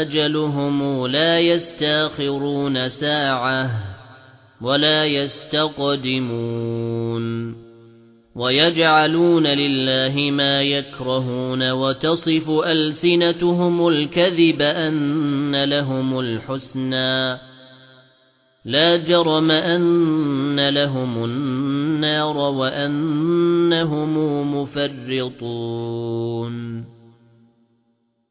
أجلهم لا يستاخرون ساعة ولا يستقدمون ويجعلون لله ما يكرهون وتصف ألسنتهم الكذب أن لهم الحسنى لا جرم أن لهم النار وأنهم مفرطون